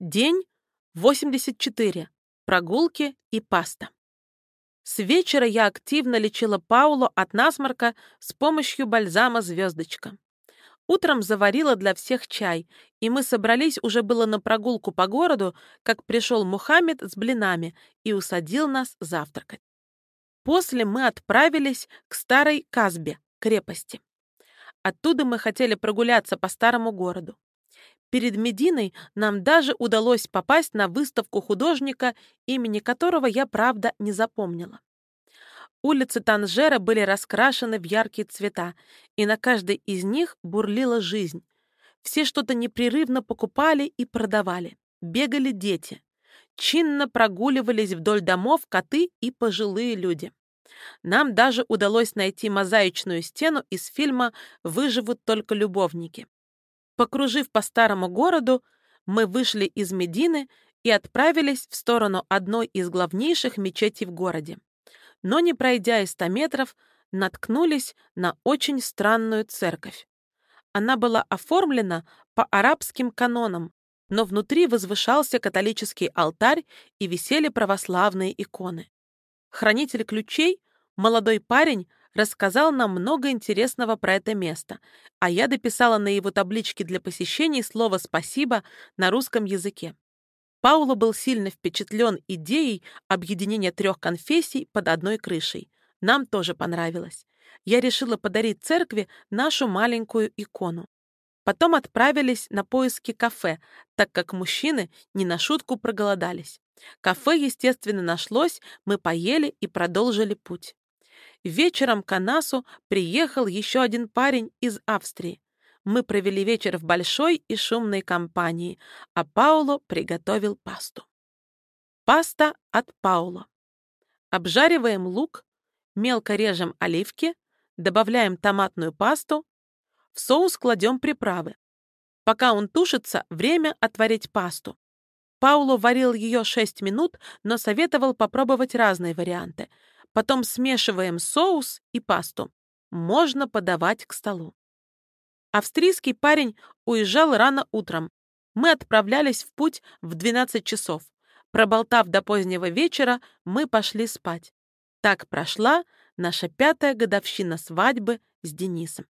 День 84. Прогулки и паста. С вечера я активно лечила Паулу от насморка с помощью бальзама «Звездочка». Утром заварила для всех чай, и мы собрались уже было на прогулку по городу, как пришел Мухаммед с блинами и усадил нас завтракать. После мы отправились к старой Казбе, крепости. Оттуда мы хотели прогуляться по старому городу. Перед Мединой нам даже удалось попасть на выставку художника, имени которого я, правда, не запомнила. Улицы Танжера были раскрашены в яркие цвета, и на каждой из них бурлила жизнь. Все что-то непрерывно покупали и продавали. Бегали дети. Чинно прогуливались вдоль домов коты и пожилые люди. Нам даже удалось найти мозаичную стену из фильма «Выживут только любовники». Покружив по старому городу, мы вышли из Медины и отправились в сторону одной из главнейших мечетей в городе. Но не пройдя и ста метров, наткнулись на очень странную церковь. Она была оформлена по арабским канонам, но внутри возвышался католический алтарь и висели православные иконы. Хранитель ключей, молодой парень, рассказал нам много интересного про это место, а я дописала на его табличке для посещений слово «спасибо» на русском языке. Пауло был сильно впечатлен идеей объединения трех конфессий под одной крышей. Нам тоже понравилось. Я решила подарить церкви нашу маленькую икону. Потом отправились на поиски кафе, так как мужчины не на шутку проголодались. Кафе, естественно, нашлось, мы поели и продолжили путь. Вечером к Анасу приехал еще один парень из Австрии. Мы провели вечер в большой и шумной компании, а Пауло приготовил пасту. Паста от Пауло. Обжариваем лук, мелко режем оливки, добавляем томатную пасту, в соус кладем приправы. Пока он тушится, время отварить пасту. Пауло варил ее 6 минут, но советовал попробовать разные варианты. Потом смешиваем соус и пасту. Можно подавать к столу. Австрийский парень уезжал рано утром. Мы отправлялись в путь в 12 часов. Проболтав до позднего вечера, мы пошли спать. Так прошла наша пятая годовщина свадьбы с Денисом.